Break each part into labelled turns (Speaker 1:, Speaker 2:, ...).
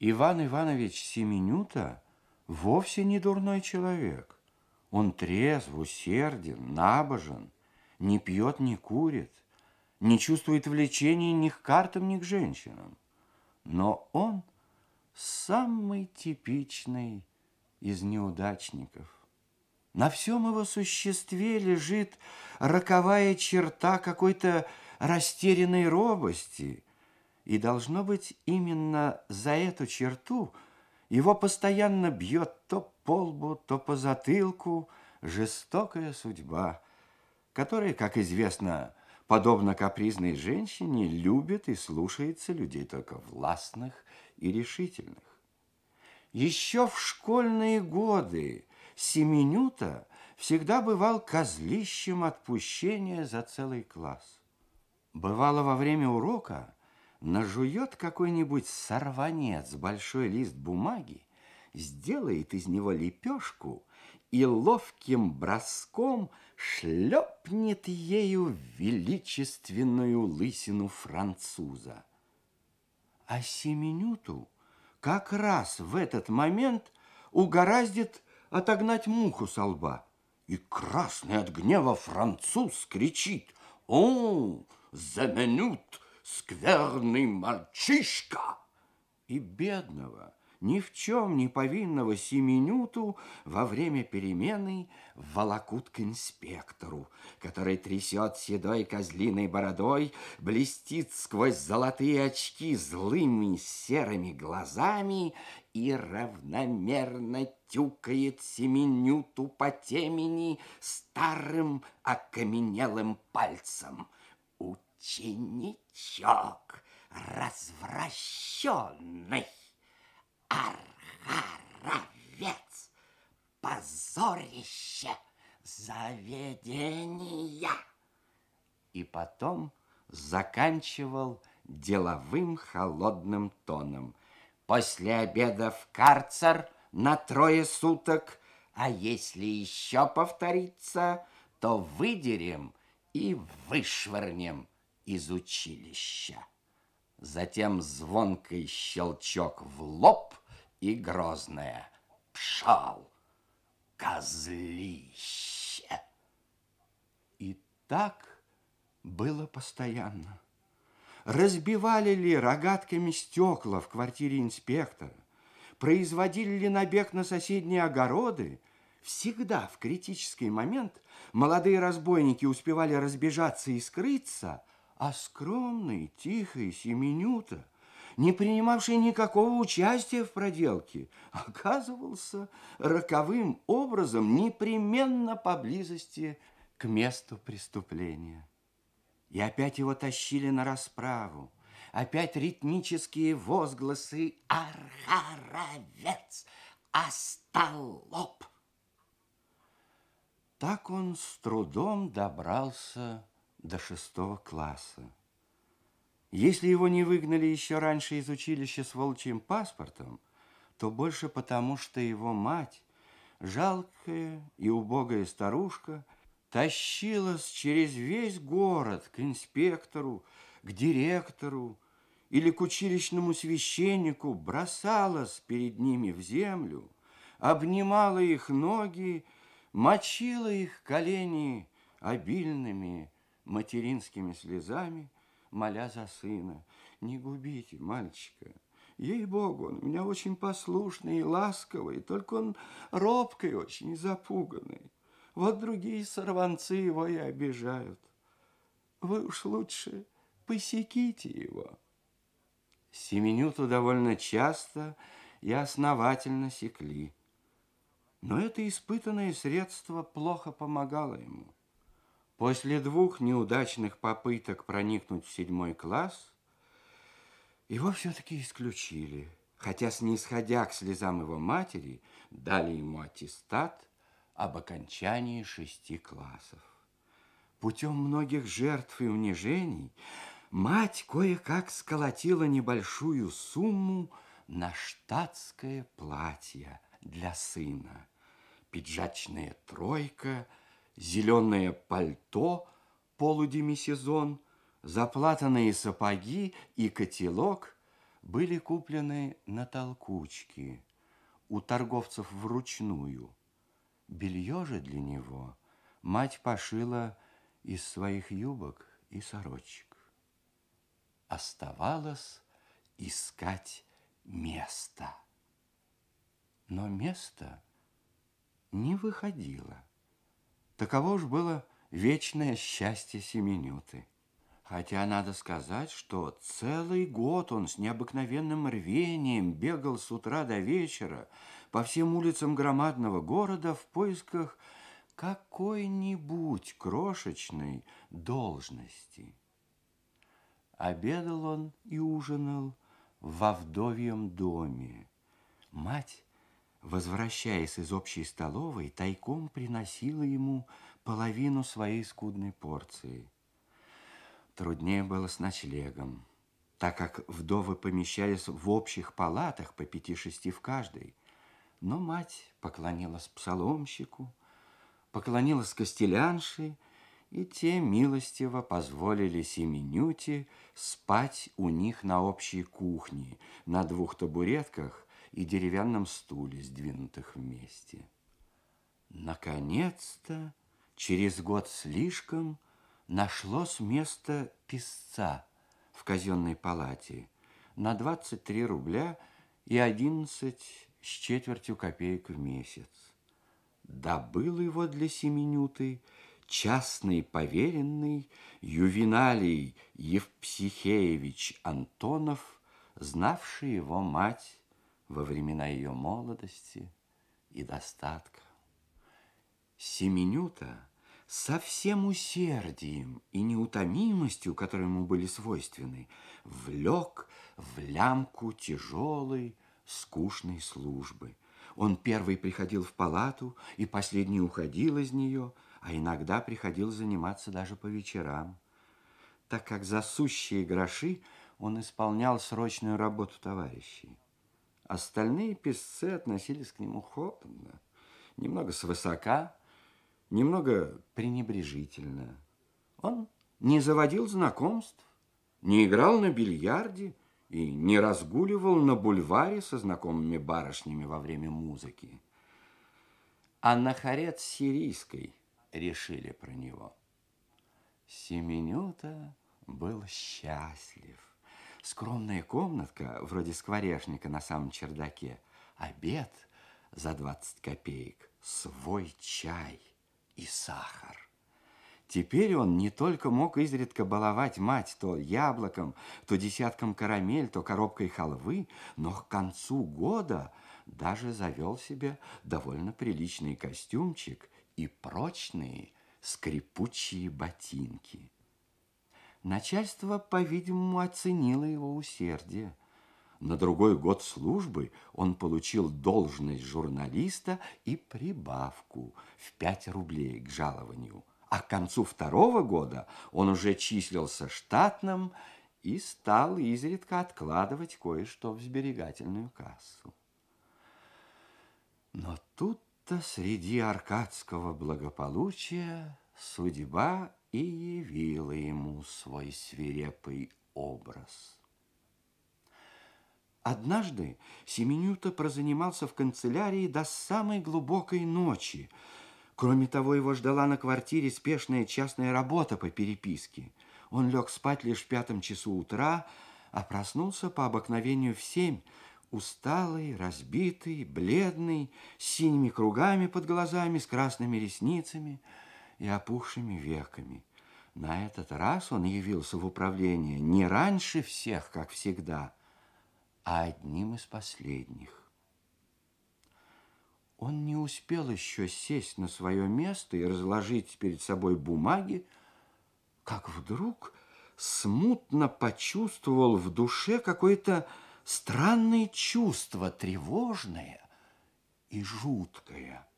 Speaker 1: Иван Иванович Семенюта вовсе не дурной человек. Он трезв, усерден, набожен, не пьет, не курит, не чувствует влечения ни к картам, ни к женщинам. Но он самый типичный из неудачников. На всем его существе лежит роковая черта какой-то растерянной робости. И должно быть именно за эту черту его постоянно бьет то по лбу, то по затылку жестокая судьба, которая, как известно, подобно капризной женщине, любит и слушается людей только властных и решительных. Еще в школьные годы Семенюта всегда бывал козлищем отпущения за целый класс. Бывало во время урока нажует какой-нибудь сорванец большой лист бумаги, сделает из него лепешку и ловким броском шлепнет ею величественную лысину француза. А Семенюту как раз в этот момент угораздит отогнать муху со лба. И красный от гнева француз кричит «О, заменют, скверный мальчишка!» И бедного, ни в чем не повинного Семенюту во время перемены волокут к инспектору, который трясет седой козлиной бородой, блестит сквозь золотые очки злыми серыми глазами и равномерно тюкает Семенюту по темени старым окаменелым пальцем. Ученичок развращенный! Архаровец, позорище заведения. И потом заканчивал деловым холодным тоном. После обеда в карцер на трое суток, а если еще повторится, то выдерем и вышвырнем из училища. Затем звонкий щелчок в лоб и грозное «Пшал, козлище!» И так было постоянно. Разбивали ли рогатками стекла в квартире инспектора, производили ли набег на соседние огороды, всегда в критический момент молодые разбойники успевали разбежаться и скрыться – а скромный, тихий Семенюта, не принимавший никакого участия в проделке, оказывался роковым образом непременно поблизости к месту преступления. И опять его тащили на расправу. Опять ритмические возгласы «Архаровец! Остолоп!» Так он с трудом добрался до шестого класса. Если его не выгнали еще раньше из училища с волчьим паспортом, то больше потому, что его мать, жалкая и убогая старушка, тащилась через весь город к инспектору, к директору или к училищному священнику, бросалась перед ними в землю, обнимала их ноги, мочила их колени обильными материнскими слезами, моля за сына. Не губите мальчика. Ей-богу, он у меня очень послушный и ласковый, только он робкий очень и запуганный. Вот другие сорванцы его и обижают. Вы уж лучше посеките его. Семенюту довольно часто и основательно секли. Но это испытанное средство плохо помогало ему. После двух неудачных попыток проникнуть в седьмой класс, его все-таки исключили, хотя, снисходя к слезам его матери, дали ему аттестат об окончании шести классов. Путем многих жертв и унижений мать кое-как сколотила небольшую сумму на штатское платье для сына. Пиджачная тройка – зеленое пальто полудемисезон, заплатанные сапоги и котелок, были куплены на толкучке у торговцев вручную. Белье же для него мать пошила из своих юбок и сорочек. Оставалось искать место. Но место не выходило. Таково уж было вечное счастье Семенюты. Хотя надо сказать, что целый год он с необыкновенным рвением бегал с утра до вечера по всем улицам громадного города в поисках какой-нибудь крошечной должности. Обедал он и ужинал во вдовьем доме. Мать, возвращаясь из общей столовой, тайком приносила ему половину своей скудной порции – Труднее было с ночлегом, так как вдовы помещались в общих палатах по пяти-шести в каждой. Но мать поклонилась псаломщику, поклонилась костелянше, и те милостиво позволили Семенюте спать у них на общей кухне, на двух табуретках и деревянном стуле, сдвинутых вместе. Наконец-то, через год слишком, нашлось место писца в казенной палате на 23 рубля и 11 с четвертью копеек в месяц. Добыл его для Семенюты частный поверенный Ювеналий Евпсихеевич Антонов, знавший его мать во времена ее молодости и достатка. Семенюта со всем усердием и неутомимостью, которые ему были свойственны, влек в лямку тяжелой, скучной службы. Он первый приходил в палату и последний уходил из нее, а иногда приходил заниматься даже по вечерам. Так как за сущие гроши он исполнял срочную работу товарищей. Остальные песцы относились к нему холодно, немного свысока, немного пренебрежительно. Он не заводил знакомств, не играл на бильярде и не разгуливал на бульваре со знакомыми барышнями во время музыки. А на харет сирийской решили про него. Семенюта был счастлив. Скромная комнатка, вроде скворечника на самом чердаке, обед за 20 копеек, свой чай – и сахар. Теперь он не только мог изредка баловать мать то яблоком, то десятком карамель, то коробкой халвы, но к концу года даже завел себе довольно приличный костюмчик и прочные скрипучие ботинки. Начальство, по-видимому, оценило его усердие. На другой год службы он получил должность журналиста и прибавку в 5 рублей к жалованию. А к концу второго года он уже числился штатным и стал изредка откладывать кое-что в сберегательную кассу. Но тут-то среди аркадского благополучия судьба и явила ему свой свирепый образ – Однажды Семенюта прозанимался в канцелярии до самой глубокой ночи. Кроме того, его ждала на квартире спешная частная работа по переписке. Он лег спать лишь в пятом часу утра, а проснулся по обыкновению в семь, усталый, разбитый, бледный, с синими кругами под глазами, с красными ресницами и опухшими веками. На этот раз он явился в управление не раньше всех, как всегда – а одним из последних. Он не успел еще сесть на свое место и разложить перед собой бумаги, как вдруг смутно почувствовал в душе какое-то странное чувство, тревожное и жуткое.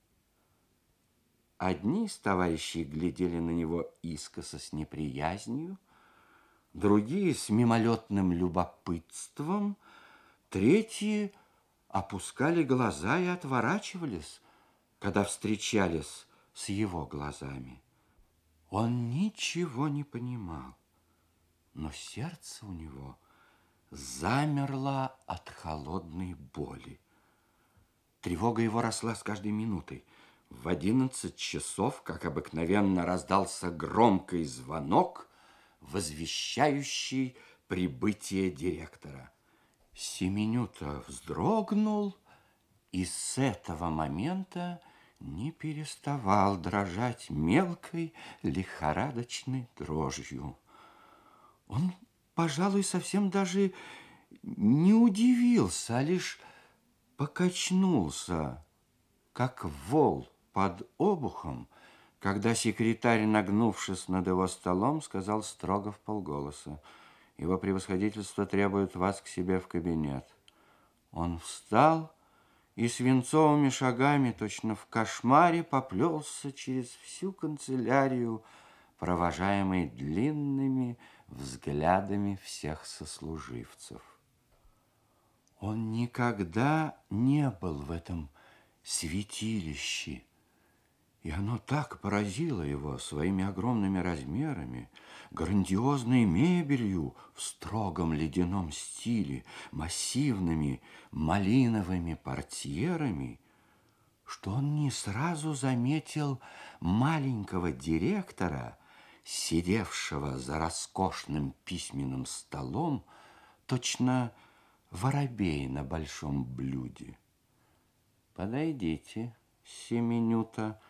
Speaker 1: Одни из товарищей глядели на него искоса с неприязнью, другие с мимолетным любопытством – Третьи опускали глаза и отворачивались, когда встречались с его глазами. Он ничего не понимал, но сердце у него замерла от холодной боли. Тревога его росла с каждой минутой. В одиннадцать часов, как обыкновенно, раздался громкий звонок, возвещающий прибытие директора. Семенюта вздрогнул и с этого момента не переставал дрожать мелкой лихорадочной дрожью. Он, пожалуй, совсем даже не удивился, а лишь покачнулся, как вол под обухом, когда секретарь, нагнувшись над его столом, сказал строго в полголоса, «Его превосходительство требует вас к себе в кабинет». Он встал и свинцовыми шагами, точно в кошмаре, поплелся через всю канцелярию, провожаемый длинными взглядами всех сослуживцев. Он никогда не был в этом святилище, и оно так поразило его своими огромными размерами, грандиозной мебелью в строгом ледяном стиле, массивными малиновыми портьерами, что он не сразу заметил маленького директора, сидевшего за роскошным письменным столом, точно воробей на большом блюде. «Подойдите, Семенюта», —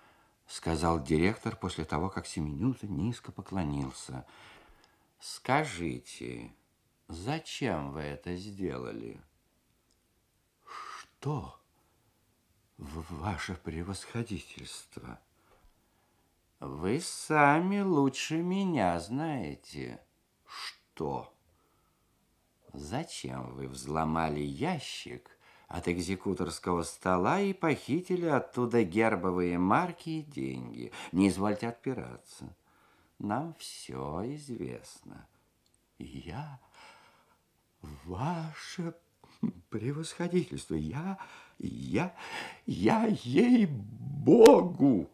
Speaker 1: сказал директор после того, как Семенюта низко поклонился. «Скажите, зачем вы это сделали?» «Что, ваше превосходительство?» «Вы сами лучше меня знаете, что...» Зачем вы взломали ящик от экзекуторского стола и похитили оттуда гербовые марки и деньги? Не извольте отпираться. Нам все известно.
Speaker 2: Я, ваше превосходительство, я, я, я ей-богу!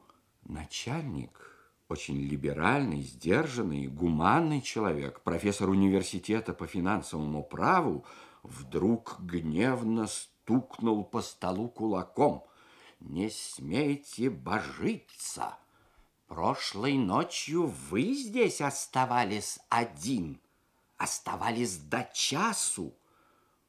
Speaker 1: Начальник очень либеральный, сдержанный, гуманный человек, профессор университета по финансовому праву, вдруг гневно стукнул по столу кулаком. «Не смейте божиться! Прошлой ночью вы здесь оставались один, оставались до часу.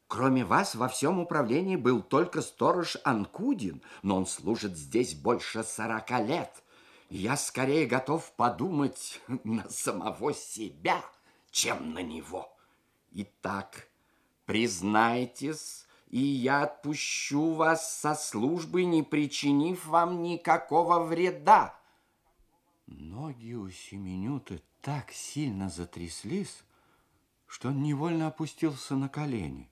Speaker 1: Кроме вас во всем управлении был только сторож Анкудин, но он служит здесь больше сорока лет» я скорее готов подумать на самого себя, чем на него. Итак, признайтесь, и я отпущу вас со службы, не причинив вам никакого вреда.
Speaker 2: Ноги у Семенюты так сильно затряслись, что он невольно опустился на колени.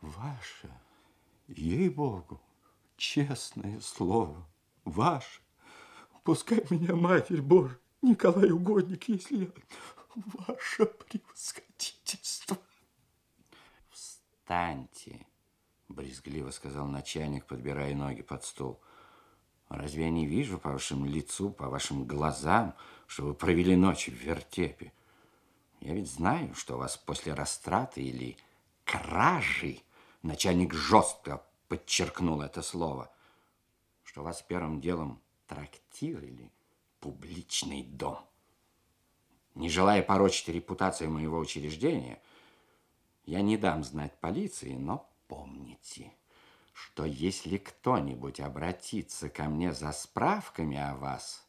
Speaker 2: Ваше, ей-богу, честное слово, ваше, Пускай меня, Матерь Божия, Николай угодник, если я ваше превосходительство.
Speaker 1: Встаньте, брезгливо сказал начальник, подбирая ноги под стол. Разве я не вижу по вашему лицу, по вашим глазам, что вы провели ночь в вертепе? Я ведь знаю, что вас после растраты или кражи, начальник жестко подчеркнул это слово, что вас первым делом трактир или публичный дом. Не желая порочить репутацию моего учреждения, я не дам знать полиции, но помните, что если кто-нибудь обратится ко мне за справками о вас,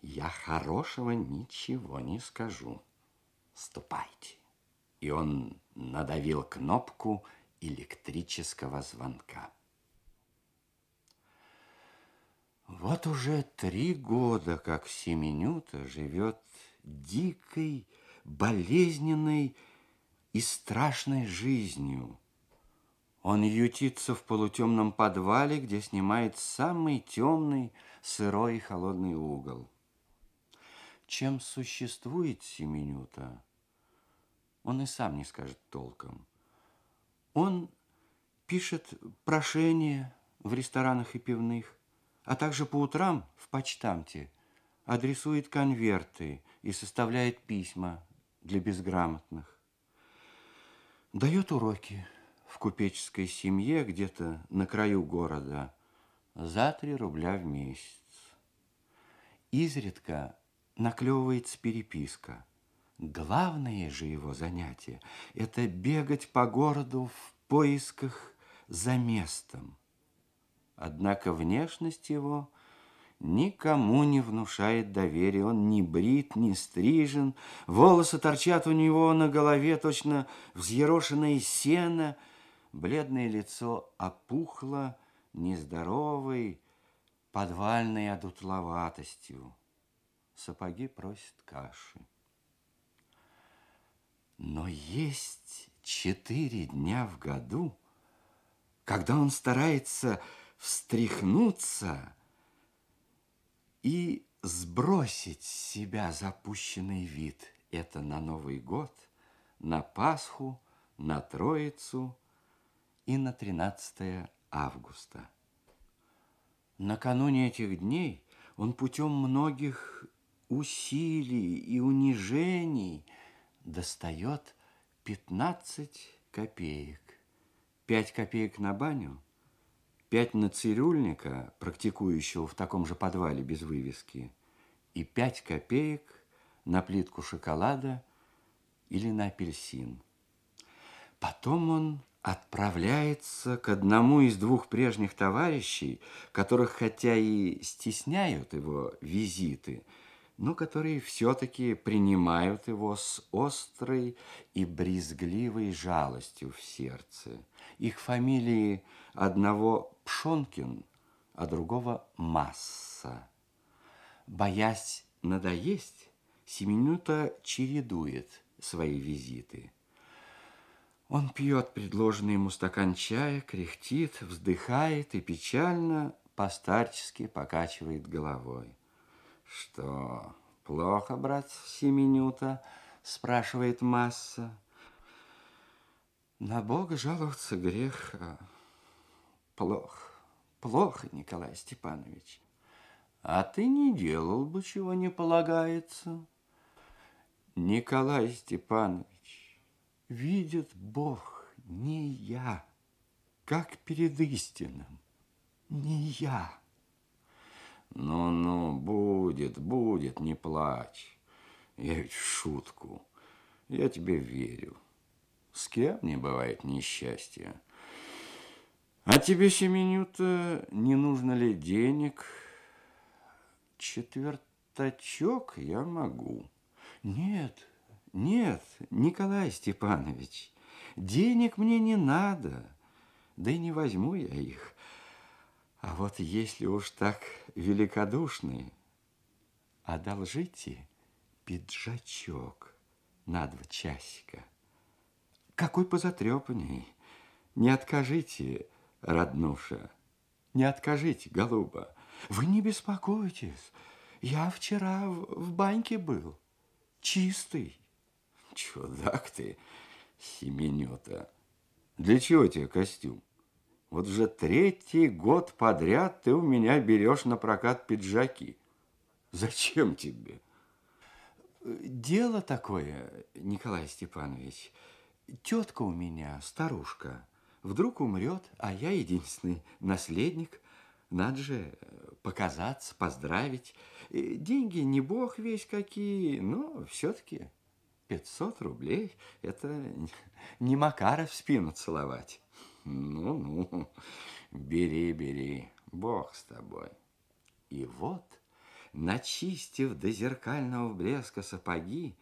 Speaker 1: я хорошего ничего не скажу. Ступайте. И он надавил кнопку электрического звонка. Вот уже три года, как Семенюта живет дикой, болезненной и страшной жизнью. Он ютится в полутемном подвале, где снимает самый темный, сырой и холодный угол. Чем существует Семенюта, он и сам не скажет толком. Он пишет прошения в ресторанах и пивных, а также по утрам в почтамте адресует конверты и составляет письма для безграмотных. Дает уроки в купеческой семье где-то на краю города за три рубля в месяц. Изредка наклевывается переписка. Главное же его занятие – это бегать по городу в поисках за местом. Однако внешность его никому не внушает доверия. Он не брит, не стрижен, волосы торчат у него на голове, точно взъерошенное сено, бледное лицо опухло, нездоровой, подвальной одутловатостью. Сапоги просят каши. Но есть четыре дня в году, когда он старается встряхнуться и сбросить с себя запущенный вид. Это на Новый год, на Пасху, на Троицу и на 13 августа. Накануне этих дней он путем многих усилий и унижений достает 15 копеек. 5 копеек на баню, 5 на цирюльника, практикующего в таком же подвале без вывески, и 5 копеек на плитку шоколада или на апельсин. Потом он отправляется к одному из двух прежних товарищей, которых хотя и стесняют его визиты, но которые все-таки принимают его с острой и брезгливой жалостью в сердце. Их фамилии одного Пшонкин, а другого Масса. Боясь надоесть, Семенюта чередует свои визиты – он пьет предложенный ему стакан чая, кряхтит, вздыхает и печально, постарчески покачивает головой. Что, плохо, брат Семенюта? Спрашивает Масса. На Бога жаловаться грех. А плохо, плохо, Николай Степанович. А ты не делал бы, чего не полагается. Николай Степанович, видит Бог, не я, как перед истинным, не я. Ну-ну, будет, будет, не плачь. Я ведь в шутку. Я тебе верю. С кем не бывает несчастья. А тебе, Семенюта, не нужно ли денег? Четвертачок я могу. Нет, нет, Николай Степанович, денег мне не надо, да и не возьму я их. А вот если уж так великодушны, одолжите пиджачок на два часика. Какой позатрепанный. Не откажите, роднуша, не откажите, голуба. Вы не беспокойтесь, я вчера в, баньке был, чистый. Чудак ты, Семенюта. Для чего тебе костюм? Вот уже третий год подряд ты у меня берешь на прокат пиджаки. Зачем тебе? Дело такое, Николай Степанович. Тетка у меня, старушка, вдруг умрет, а я единственный наследник. Надо же показаться, поздравить. Деньги не бог весь какие, но все-таки 500 рублей – это не Макара в спину целовать. Ну-ну, бери, бери, Бог с тобой. И вот, начистив до зеркального блеска сапоги,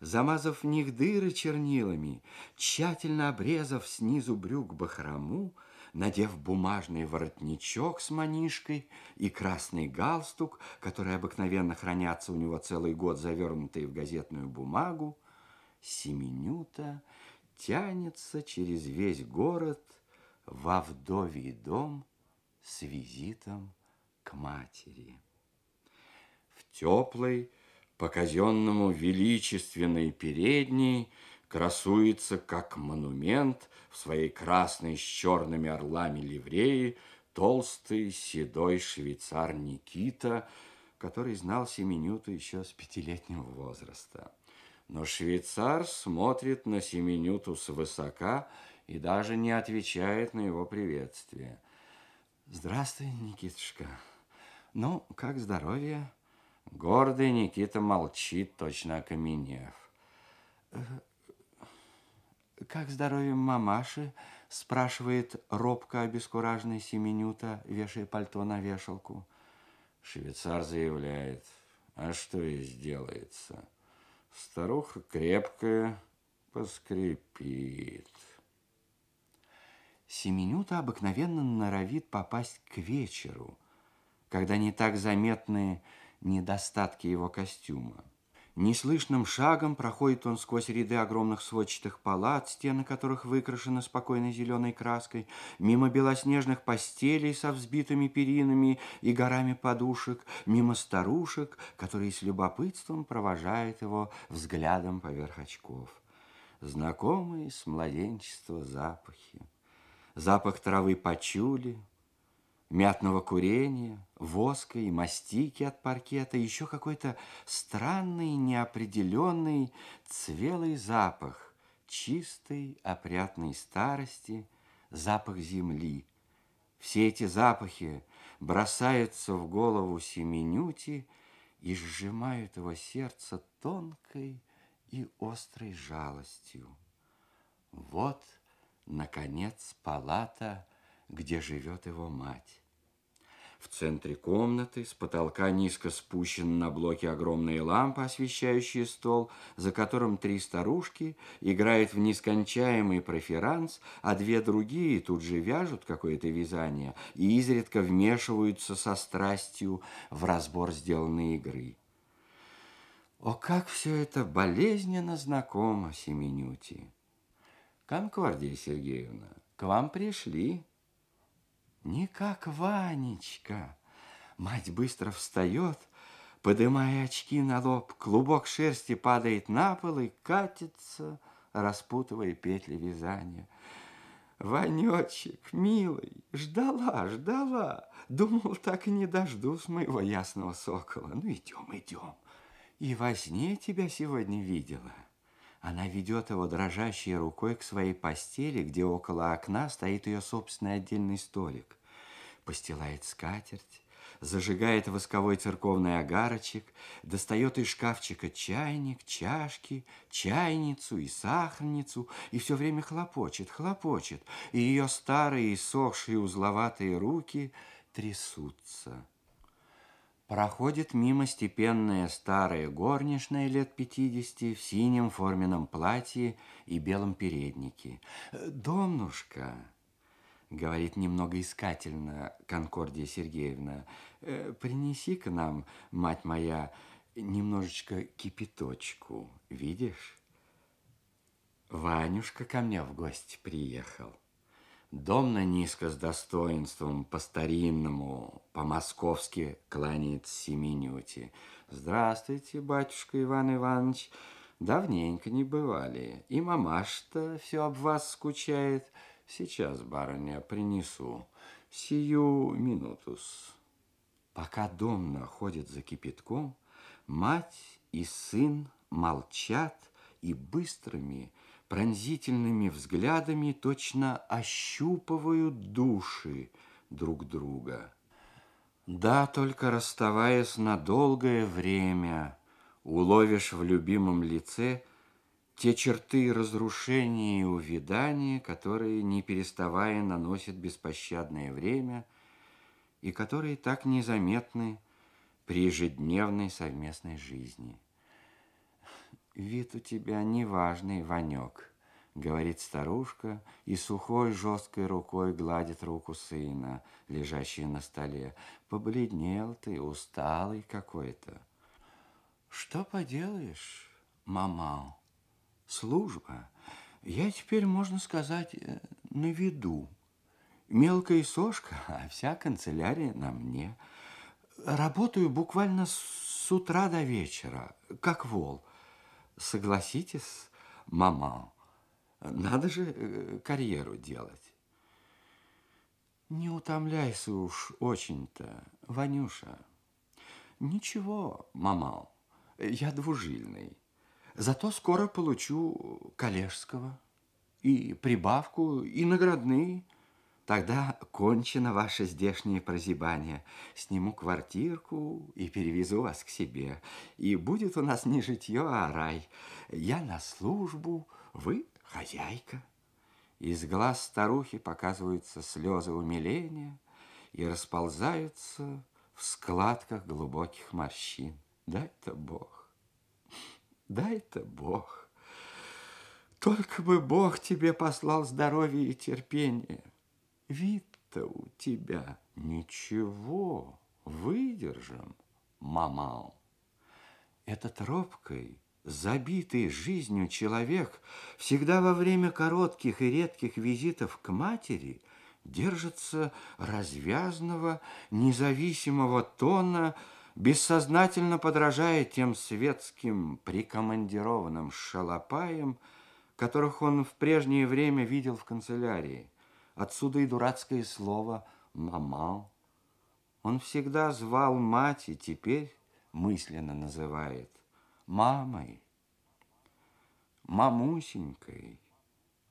Speaker 1: замазав в них дыры чернилами, тщательно обрезав снизу брюк бахрому, надев бумажный воротничок с манишкой и красный галстук, которые обыкновенно хранятся у него целый год, завернутые в газетную бумагу, Семенюта тянется через весь город во вдовий дом с визитом к матери. В теплой, по казенному величественной передней красуется, как монумент в своей красной с черными орлами ливреи, толстый седой швейцар Никита, который знал Семенюту еще с пятилетнего возраста. Но швейцар смотрит на Семенюту свысока и даже не отвечает на его приветствие.
Speaker 2: Здравствуй, Никитушка. Ну, как здоровье?
Speaker 1: Гордый Никита молчит, точно окаменев.
Speaker 2: Э, как здоровье мамаши? Спрашивает робко обескураженный Семенюта, вешая пальто на вешалку.
Speaker 1: Швейцар заявляет, а что и сделается. Старуха крепкая, поскрипит.
Speaker 2: Семенюта обыкновенно норовит попасть к вечеру, когда не так заметны недостатки его костюма. Неслышным шагом проходит он сквозь ряды огромных сводчатых палат, стены которых выкрашены спокойной зеленой краской, мимо белоснежных постелей со взбитыми перинами и горами подушек, мимо старушек, которые с любопытством провожают его взглядом поверх очков. Знакомые с младенчества запахи. Запах травы почули, мятного курения, воска и мастики от паркета, еще какой-то странный, неопределенный, цвелый запах чистой, опрятной старости, запах земли. Все эти запахи бросаются в голову Семенюти и сжимают его сердце тонкой и острой жалостью. Вот, наконец, палата – где живет его мать. В центре комнаты с потолка низко спущены на блоки огромные лампы, освещающие стол, за которым три старушки играют в нескончаемый проферанс, а две другие тут же вяжут какое-то вязание и изредка вмешиваются со страстью в разбор сделанной игры. О, как все это болезненно знакомо Семенюте! Конкордия Сергеевна, к вам пришли. Не как Ванечка. Мать быстро встает, подымая очки на лоб, клубок шерсти падает на пол и катится, распутывая петли вязания. Ванечек, милый, ждала, ждала. Думал, так и не дождусь моего ясного сокола. Ну, идем, идем. И во сне тебя сегодня видела. Она ведет его дрожащей рукой к своей постели, где около окна стоит ее собственный отдельный столик. Постилает скатерть, зажигает восковой церковный огарочек, достает из шкафчика чайник, чашки, чайницу и сахарницу, и все время хлопочет, хлопочет, и ее старые, сохшие узловатые руки трясутся. Проходит мимо степенная старая горничная лет пятидесяти в синем форменном платье и белом переднике. «Домнушка!» — говорит немного искательно Конкордия Сергеевна, «э, «принеси-ка нам, мать моя, немножечко кипяточку, видишь? Ванюшка ко мне в гости приехал». Домна низко с достоинством, по-старинному, по-московски кланяется Семенюте. Здравствуйте, батюшка Иван Иванович. Давненько не бывали. И мамаш-то все об вас скучает. Сейчас, барыня, принесу. Сию минутус. Пока Домна ходит за кипятком, мать и сын молчат и быстрыми, пронзительными взглядами точно ощупывают души друг друга. Да, только расставаясь на долгое время, уловишь в любимом лице те черты разрушения и увядания, которые, не переставая, наносят беспощадное время и которые так незаметны при ежедневной совместной жизни. «Вид у тебя неважный, Ванек», — говорит старушка и сухой жесткой рукой гладит руку сына, лежащую на столе. «Побледнел ты, усталый какой-то». «Что поделаешь, мама? Служба. Я теперь, можно сказать, э, на виду. Мелкая сошка, а вся канцелярия на мне. Работаю буквально с утра до вечера, как вол». Согласитесь, мама, надо же э, карьеру делать. Не утомляйся уж очень-то, Ванюша. Ничего, мама, я двужильный. Зато скоро получу коллежского и прибавку, и наградные. Тогда кончено ваше здешнее прозябание. Сниму квартирку и перевезу вас к себе. И будет у нас не житье, а рай. Я на службу, вы хозяйка. Из глаз старухи показываются слезы умиления и расползаются в складках глубоких морщин. Дай-то Бог, дай-то Бог. Только бы Бог тебе послал здоровье и терпение. Вид-то у тебя ничего, выдержим, мама. Этот робкий, забитый жизнью человек всегда во время коротких и редких визитов к матери – держится развязного, независимого тона, бессознательно подражая тем светским прикомандированным шалопаям, которых он в прежнее время видел в канцелярии. Отсюда и дурацкое слово «мама». Он всегда звал мать и теперь мысленно называет мамой, мамусенькой,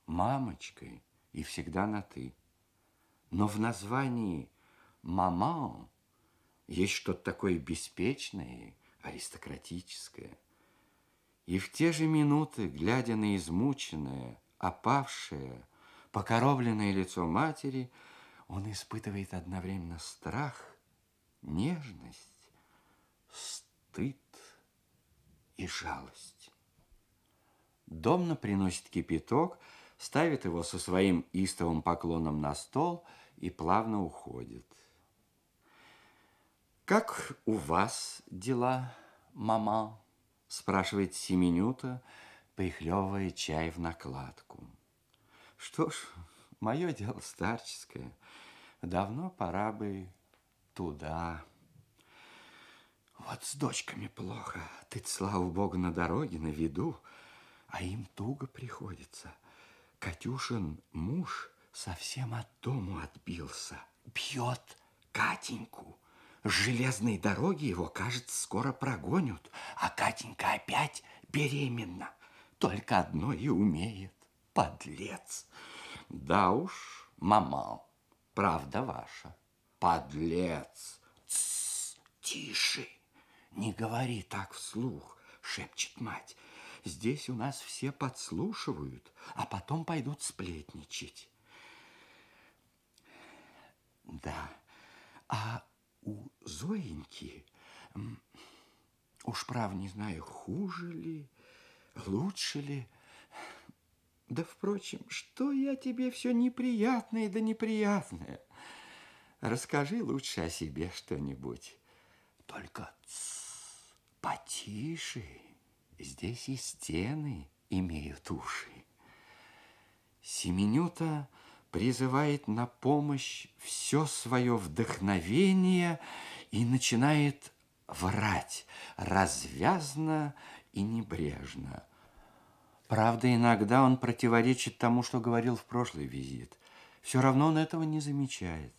Speaker 2: мамочкой и всегда на «ты». Но в названии «маман» есть что-то такое беспечное, аристократическое. И в те же минуты, глядя на измученное, опавшее, покоробленное лицо матери, он испытывает одновременно страх, нежность, стыд и жалость. Домна приносит кипяток, ставит его со своим истовым поклоном на стол – и плавно уходит. «Как у вас дела, мама?» спрашивает Семенюта, прихлевывая чай в накладку. «Что ж, мое дело старческое. Давно пора бы туда». Вот с дочками плохо. Ты, слава богу, на дороге, на виду, а им туго приходится. Катюшин муж – совсем от дому отбился. Бьет Катеньку. С железной дороги его, кажется, скоро прогонят, а Катенька опять беременна. Только одно и умеет. Подлец. Да уж, мама, правда ваша. Подлец. Тссс, тише. Не говори так вслух, шепчет мать. Здесь у нас все подслушивают, а потом пойдут сплетничать. Да. А у Зоеньки, уж прав не знаю, хуже ли, лучше ли. Да, впрочем, что я тебе все неприятное да неприятное? Расскажи лучше о себе что-нибудь. Только тс, потише. Здесь и стены имеют уши. Семенюта призывает на помощь все свое вдохновение и начинает врать развязно и небрежно. Правда, иногда он противоречит тому, что говорил в прошлый визит. Все равно он этого не замечает.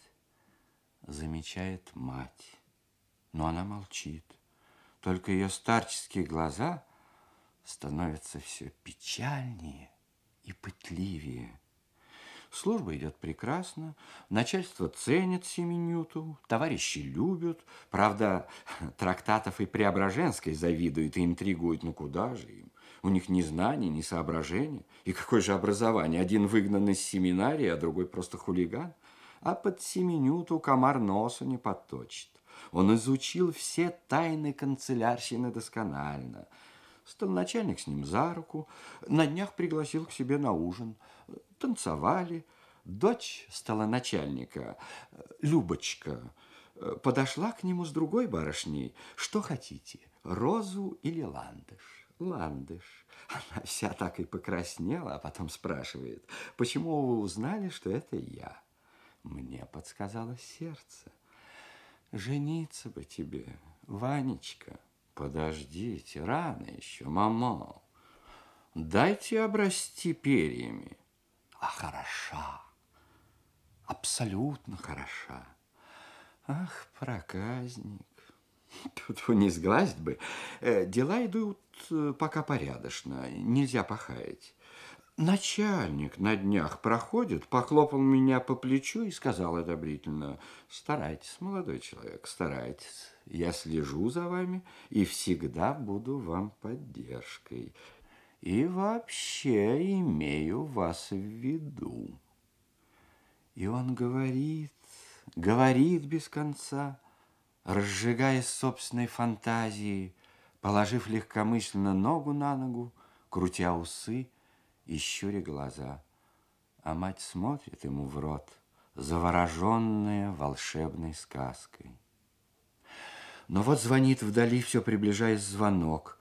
Speaker 2: Замечает мать, но она молчит. Только ее старческие глаза становятся все печальнее и пытливее. Служба идет прекрасно, начальство ценит Семенюту, товарищи любят. Правда, трактатов и Преображенской завидуют и интригуют, ну куда же им? У них ни знаний, ни соображения. И какое же образование? Один выгнан из семинарии, а другой просто хулиган. А под Семенюту комар носу не подточит. Он изучил все тайны канцелярщины досконально. Стал начальник с ним за руку, на днях пригласил к себе на ужин – танцевали. Дочь стала начальника, Любочка, подошла к нему с другой барышней. Что хотите, розу или ландыш? Ландыш. Она вся так и покраснела, а потом спрашивает, почему вы узнали, что это я? Мне подсказало сердце. Жениться бы тебе, Ванечка. Подождите, рано еще, мама. Дайте обрасти перьями а хороша, абсолютно хороша. Ах, проказник,
Speaker 1: Тут не сглазить бы. Э, дела идут э, пока порядочно, нельзя похаять. Начальник на днях проходит, похлопал меня по плечу и сказал одобрительно, старайтесь, молодой человек, старайтесь. Я слежу за вами и всегда буду вам поддержкой. И вообще имею вас в виду. И он говорит, говорит без конца, разжигая собственной фантазией, положив легкомысленно ногу на ногу, крутя усы и щуря глаза. А мать смотрит ему в рот, завороженная волшебной сказкой. Но вот звонит вдали, все приближаясь звонок.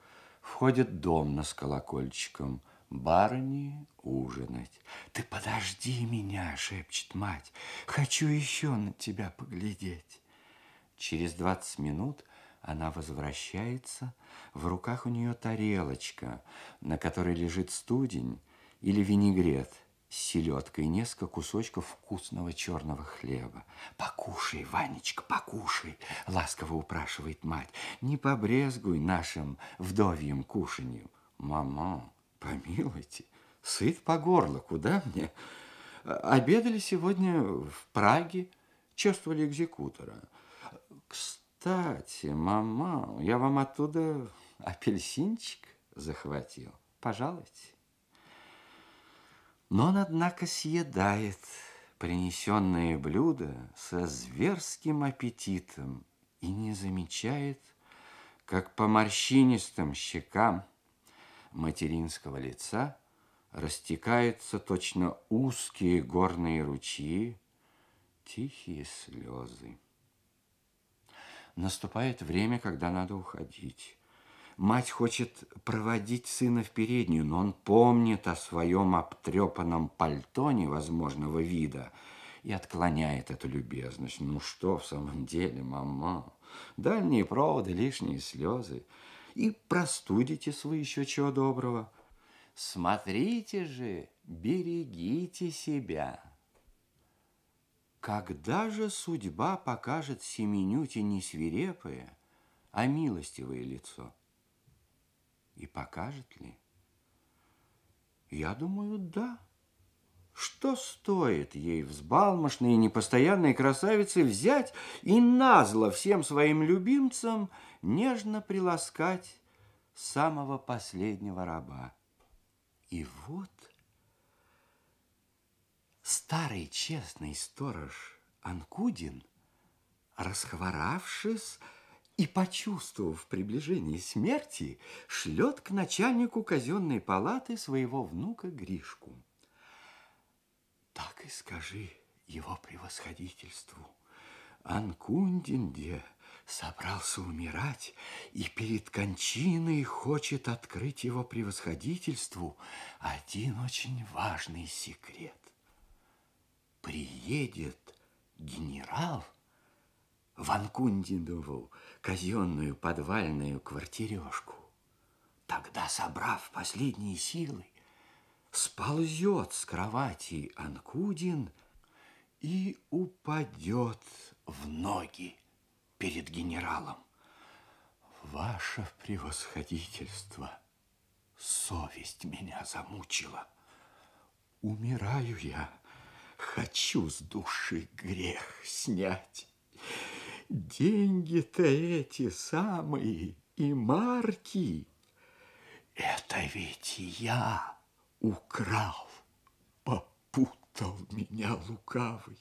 Speaker 1: Входит дом с колокольчиком. Барыни ужинать. «Ты подожди меня!» — шепчет мать. «Хочу еще на тебя поглядеть!» Через двадцать минут она возвращается, в руках у нее тарелочка, на которой лежит студень или винегрет с селедкой и несколько кусочков вкусного черного хлеба. «Покушай, Ванечка, покушай!» — ласково упрашивает мать. «Не побрезгуй нашим вдовьим кушанью!» «Мама, помилуйте, сыт по горло, куда мне?» «Обедали сегодня в Праге, чувствовали экзекутора». Кстати, мама, я вам оттуда апельсинчик захватил. Пожалуйте. Но он, однако, съедает принесенное блюдо со зверским аппетитом и не замечает, как по морщинистым щекам материнского лица растекаются точно узкие горные ручьи, тихие слезы. Наступает время, когда надо уходить. Мать хочет проводить сына в переднюю, но он помнит о своем обтрепанном пальто невозможного вида и отклоняет эту любезность. Ну что в самом деле, мама? Дальние проводы, лишние слезы. И простудитесь вы еще чего доброго. Смотрите же, берегите себя. Когда же судьба покажет Семенюте не свирепое, а милостивое лицо? И покажет ли? Я думаю, да. Что стоит ей взбалмошной и непостоянной красавице взять и назло всем своим любимцам нежно приласкать самого последнего раба? И вот Старый честный сторож Анкудин, расхворавшись и почувствовав приближение смерти, шлет к начальнику казенной палаты своего внука Гришку. Так и скажи его превосходительству. Анкундин где собрался умирать и перед кончиной хочет открыть его превосходительству один очень важный секрет приедет генерал в Анкундинову казенную подвальную квартирешку, тогда, собрав последние силы, сползет с кровати Анкудин и упадет в ноги перед генералом. Ваше превосходительство, совесть меня замучила. Умираю я Хочу с души грех снять. Деньги-то эти самые и марки. Это ведь я украл, попутал меня лукавый.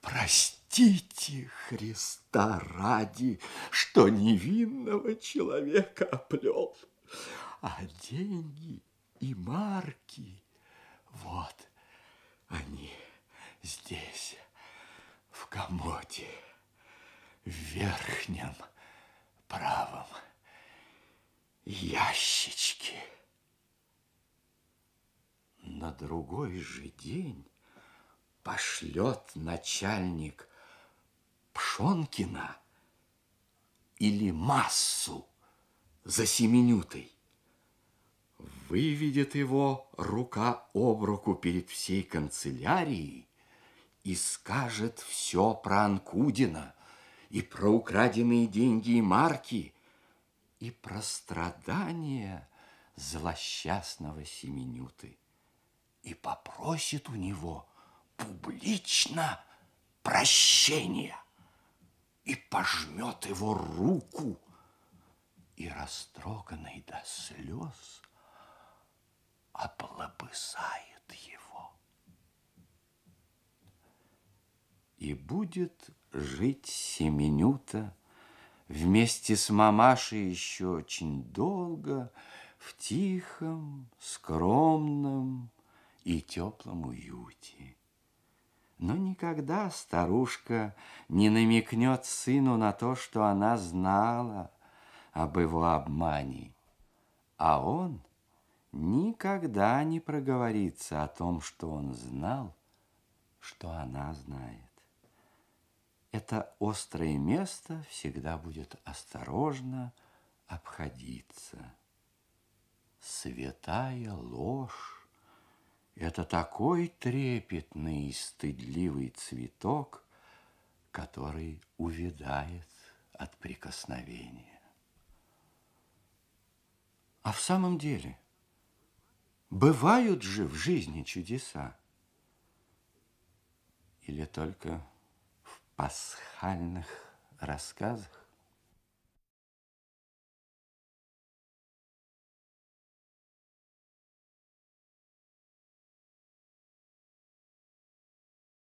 Speaker 1: Простите Христа ради, что невинного человека оплел. А деньги и марки, вот они здесь, в комоде, верхнем правом ящичке. На другой же день пошлет начальник Пшонкина или массу за Семенютой выведет его рука об руку перед всей канцелярией и скажет все про Анкудина и про украденные деньги и марки, и про страдания злосчастного Семенюты, и попросит у него публично прощения, и пожмет его руку, и растроганный до слез облобызает его. И будет жить Семенюта вместе с мамашей еще очень долго в тихом, скромном и теплом уюте. Но никогда старушка не намекнет сыну на то, что она знала об его обмане, а он никогда не проговорится о том, что он знал, что она знает. Это острое место всегда будет осторожно обходиться. Святая ложь – это такой трепетный и стыдливый цветок, который увядает от прикосновения. А в самом деле, бывают же в жизни чудеса? Или только пасхальных рассказах?